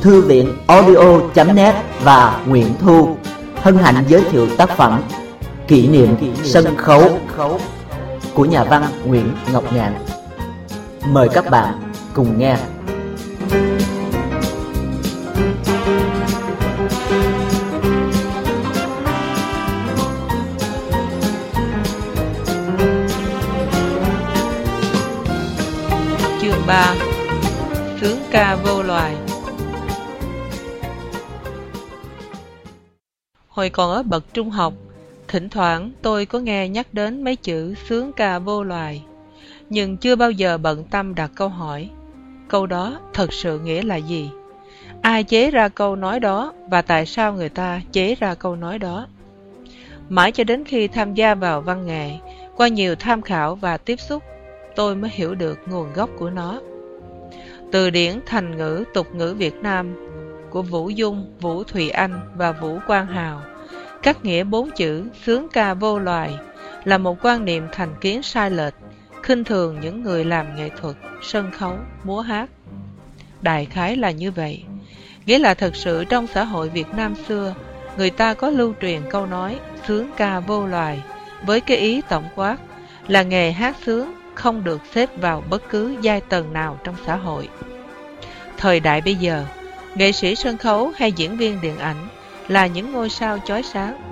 Thư viện audio.net và Nguyễn Thu hân hạnh giới thiệu tác phẩm Kỷ niệm sân khấu của nhà văn Nguyễn Ngọc Ngạn. Mời các bạn cùng nghe. Chương 3 Sướng ca vô loài Hồi còn ở bậc trung học, thỉnh thoảng tôi có nghe nhắc đến mấy chữ sướng ca vô loài, nhưng chưa bao giờ bận tâm đặt câu hỏi. Câu đó thật sự nghĩa là gì? Ai chế ra câu nói đó và tại sao người ta chế ra câu nói đó? Mãi cho đến khi tham gia vào văn nghệ, qua nhiều tham khảo và tiếp xúc, tôi mới hiểu được nguồn gốc của nó. Từ điển thành ngữ tục ngữ Việt Nam của Vũ Dung, Vũ Thùy Anh và Vũ Quang Hào Cắt nghĩa bốn chữ sướng ca vô loài là một quan niệm thành kiến sai lệch, khinh thường những người làm nghệ thuật, sân khấu, múa hát. Đại khái là như vậy, nghĩa là thật sự trong xã hội Việt Nam xưa, người ta có lưu truyền câu nói sướng ca vô loài với cái ý tổng quát là nghề hát sướng không được xếp vào bất cứ giai tầng nào trong xã hội. Thời đại bây giờ, nghệ sĩ sân khấu hay diễn viên điện ảnh là những ngôi sao chói sáng.